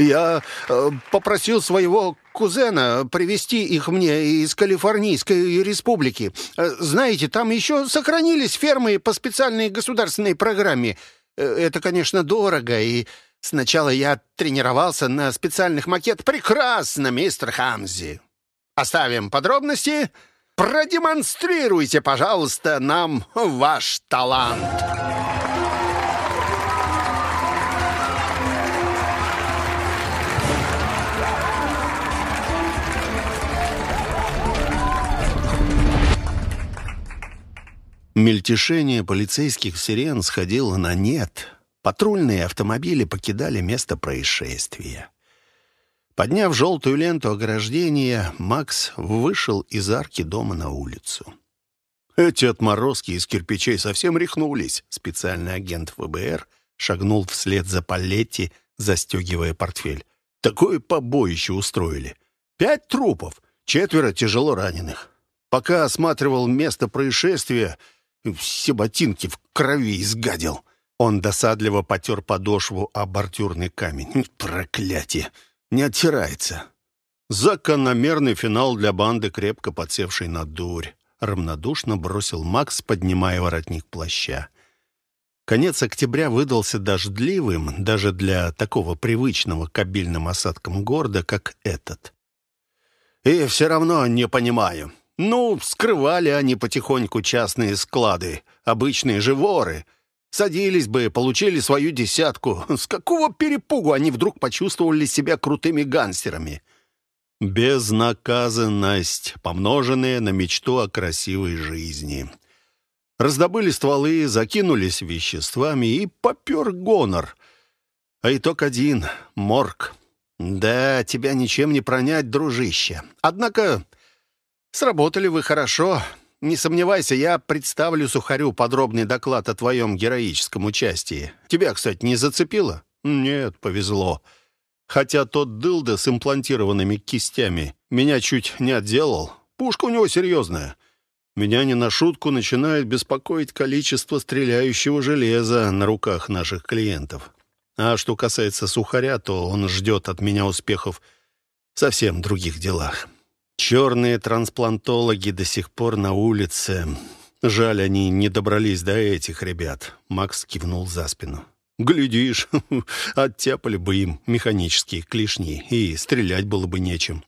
Я э, попросил своего кузена привезти их мне из Калифорнийской республики. Э, знаете, там еще сохранились фермы по специальной государственной программе. Э, это, конечно, дорого, и сначала я тренировался на специальных макетах. Прекрасно, мистер Хамзи. Оставим подробности. Продемонстрируйте, пожалуйста, нам ваш талант. Мельтешение полицейских сирен сходило на нет. Патрульные автомобили покидали место происшествия. Подняв желтую ленту ограждения, Макс вышел из арки дома на улицу. Эти отморозки из кирпичей совсем рехнулись. Специальный агент ФБР шагнул вслед за Палетти, застегивая портфель. Такое побоище устроили. Пять трупов, четверо тяжело раненых. Пока осматривал место происшествия, все ботинки в крови изгадил. Он досадливо потер подошву о бордюрный камень. Проклятие! Не оттирается. Закономерный финал для банды, крепко подсевшей на дурь. Равнодушно бросил Макс, поднимая воротник плаща. Конец октября выдался дождливым даже для такого привычного к обильным осадкам города, как этот. И все равно не понимаю. Ну, скрывали они потихоньку частные склады, обычные же воры. Садились бы, получили свою десятку. С какого перепугу они вдруг почувствовали себя крутыми гангстерами? Безнаказанность, помноженная на мечту о красивой жизни. Раздобыли стволы, закинулись веществами и попер гонор. А итог один — морг. Да, тебя ничем не пронять, дружище. Однако «Сработали вы хорошо. Не сомневайся, я представлю Сухарю подробный доклад о твоем героическом участии. Тебя, кстати, не зацепило?» «Нет, повезло. Хотя тот дылда с имплантированными кистями меня чуть не отделал. Пушка у него серьезная. Меня не на шутку начинает беспокоить количество стреляющего железа на руках наших клиентов. А что касается Сухаря, то он ждет от меня успехов в совсем других делах. Черные трансплантологи до сих пор на улице. Жаль, они не добрались до этих ребят. Макс кивнул за спину. Глядишь, оттяпали бы им механические клешни, и стрелять было бы нечем.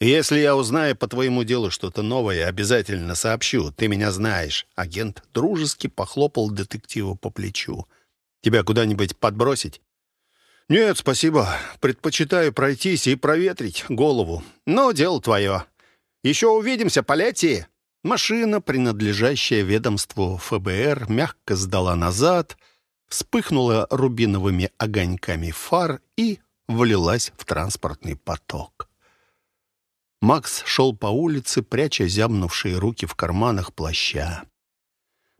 Если я узнаю по твоему делу что-то новое, обязательно сообщу. Ты меня знаешь. Агент дружески похлопал детектива по плечу. Тебя куда-нибудь подбросить? «Нет, спасибо. Предпочитаю пройтись и проветрить голову. Но дело твое. Еще увидимся, Палетти!» Машина, принадлежащая ведомству ФБР, мягко сдала назад, вспыхнула рубиновыми огоньками фар и влилась в транспортный поток. Макс шел по улице, пряча зябнувшие руки в карманах плаща.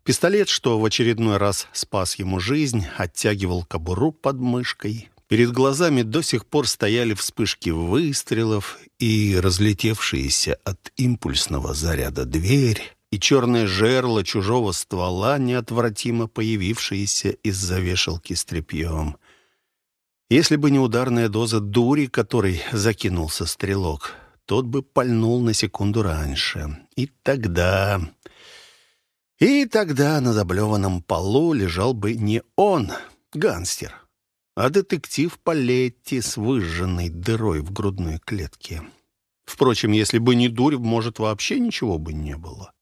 Пистолет, что в очередной раз спас ему жизнь, оттягивал кобуру под мышкой. Перед глазами до сих пор стояли вспышки выстрелов и разлетевшиеся от импульсного заряда дверь, и черное жерло чужого ствола, неотвратимо появившееся из-за вешалки с тряпьем. Если бы не ударная доза дури, которой закинулся стрелок, тот бы пальнул на секунду раньше. И тогда... И тогда на заблеванном полу лежал бы не он, гангстер, а детектив Палетти с выжженной дырой в грудной клетке. Впрочем, если бы не дурь, может, вообще ничего бы не было.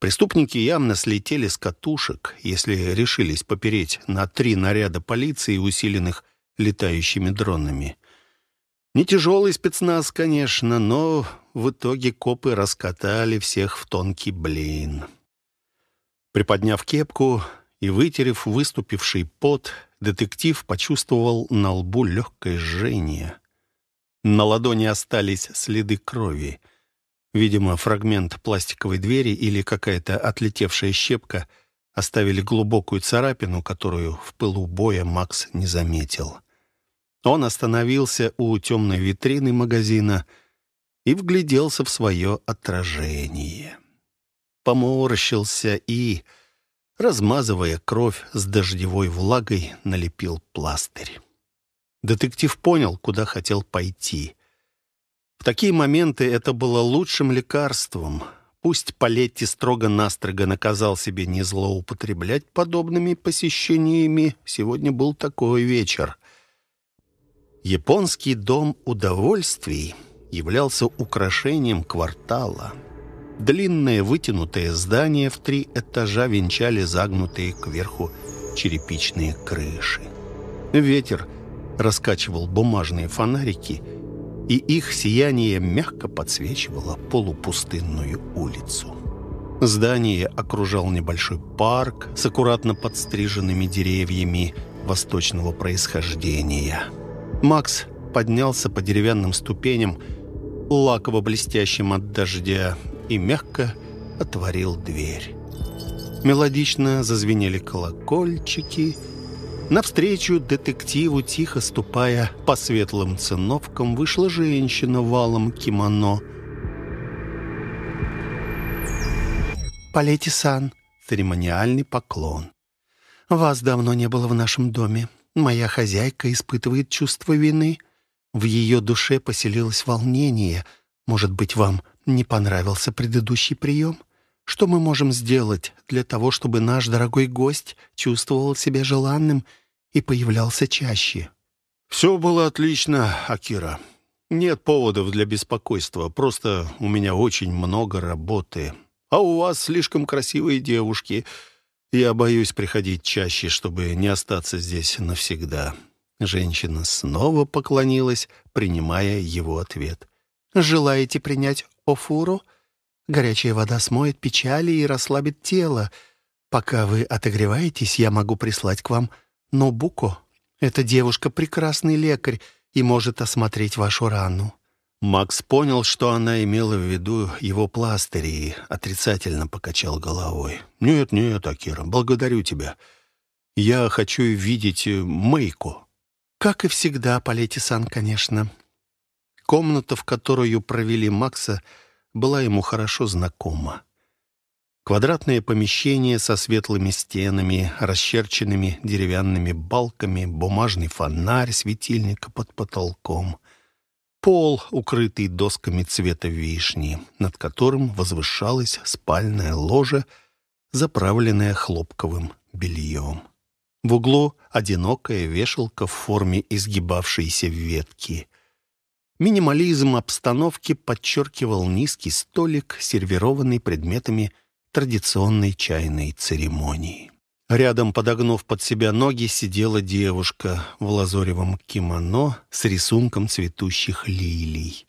Преступники явно слетели с катушек, если решились попереть на три наряда полиции, усиленных летающими дронами. Не тяжелый спецназ, конечно, но в итоге копы раскатали всех в тонкий блин. Приподняв кепку и вытерев выступивший пот, детектив почувствовал на лбу легкое жжение. На ладони остались следы крови. Видимо, фрагмент пластиковой двери или какая-то отлетевшая щепка оставили глубокую царапину, которую в пылу боя Макс не заметил. Он остановился у темной витрины магазина и вгляделся в свое отражение. Поморщился и размазывая кровь с дождевой влагой, налепил пластырь. Детектив понял, куда хотел пойти. В такие моменты это было лучшим лекарством. Пусть Палетти строго-настрого наказал себе не злоупотреблять подобными посещениями, сегодня был такой вечер. Японский дом удовольствий являлся украшением квартала. Длинное вытянутое здание в три этажа венчали загнутые кверху черепичные крыши. Ветер раскачивал бумажные фонарики, и их сияние мягко подсвечивало полупустынную улицу. Здание окружал небольшой парк с аккуратно подстриженными деревьями восточного происхождения. Макс поднялся по деревянным ступеням, лаково-блестящим от дождя, и мягко отворил дверь. Мелодично зазвенели колокольчики. Навстречу детективу, тихо ступая по светлым циновкам, вышла женщина валом кимоно. «Палетти-сан», церемониальный поклон. «Вас давно не было в нашем доме. Моя хозяйка испытывает чувство вины. В ее душе поселилось волнение. Может быть, вам не понравился предыдущий прием?» Что мы можем сделать для того, чтобы наш дорогой гость чувствовал себя желанным и появлялся чаще?» «Все было отлично, Акира. Нет поводов для беспокойства. Просто у меня очень много работы. А у вас слишком красивые девушки. Я боюсь приходить чаще, чтобы не остаться здесь навсегда». Женщина снова поклонилась, принимая его ответ. «Желаете принять офуру?» Горячая вода смоет печали и расслабит тело. Пока вы отогреваетесь, я могу прислать к вам Нобуко. Эта девушка прекрасный лекарь и может осмотреть вашу рану». Макс понял, что она имела в виду его пластыри и отрицательно покачал головой. «Нет, нет, Акира, благодарю тебя. Я хочу видеть Мэйку». «Как и всегда, Палетти-сан, конечно». Комната, в которую провели Макса, — была ему хорошо знакома. Квадратное помещение со светлыми стенами, расчерченными деревянными балками, бумажный фонарь светильника под потолком. Пол, укрытый досками цвета вишни, над которым возвышалась спальная ложа, заправленная хлопковым бельем. В углу одинокая вешалка в форме изгибавшейся ветки. Минимализм обстановки подчеркивал низкий столик, сервированный предметами традиционной чайной церемонии. Рядом, подогнув под себя ноги, сидела девушка в лазоревом кимоно с рисунком цветущих лилий.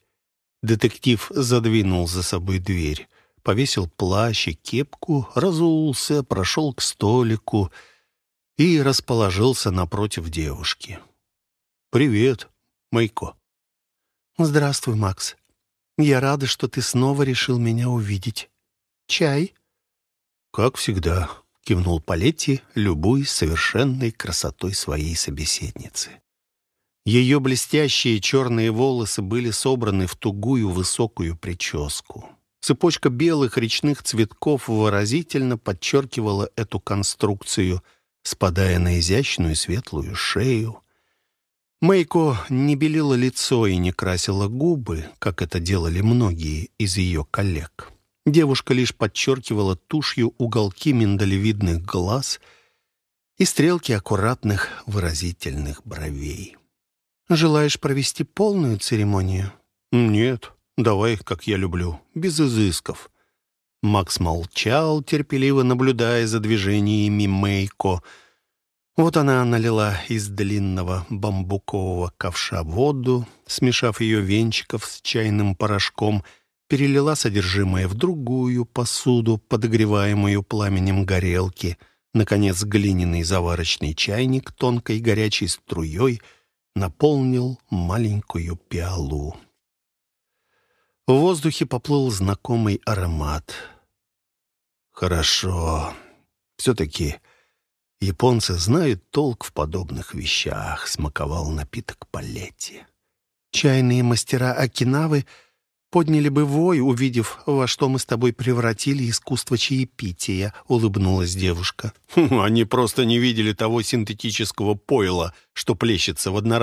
Детектив задвинул за собой дверь, повесил плащ и кепку, разулся, прошел к столику и расположился напротив девушки. «Привет, Майко». «Здравствуй, Макс. Я рада, что ты снова решил меня увидеть. Чай?» «Как всегда», — кивнул Палетти, любуясь совершенной красотой своей собеседницы. Ее блестящие черные волосы были собраны в тугую высокую прическу. Цепочка белых речных цветков выразительно подчеркивала эту конструкцию, спадая на изящную светлую шею, Мэйко не белила лицо и не красила губы, как это делали многие из ее коллег. Девушка лишь подчеркивала тушью уголки миндалевидных глаз и стрелки аккуратных выразительных бровей. «Желаешь провести полную церемонию?» «Нет, давай, как я люблю, без изысков». Макс молчал, терпеливо наблюдая за движениями Мэйко — вот она налила из длинного бамбукового ковша воду, смешав ее венчиков с чайным порошком, перелила содержимое в другую посуду, подогреваемую пламенем горелки. Наконец, глиняный заварочный чайник тонкой горячей струей наполнил маленькую пиалу. В воздухе поплыл знакомый аромат. «Хорошо. Все-таки Японцы знают толк в подобных вещах, смаковал напиток Палетти. Чайные мастера Окинавы подняли бы вой, увидев, во что мы с тобой превратили искусство чаепития», — улыбнулась девушка. «Они просто не видели того синтетического пойла, что плещется в одноразовых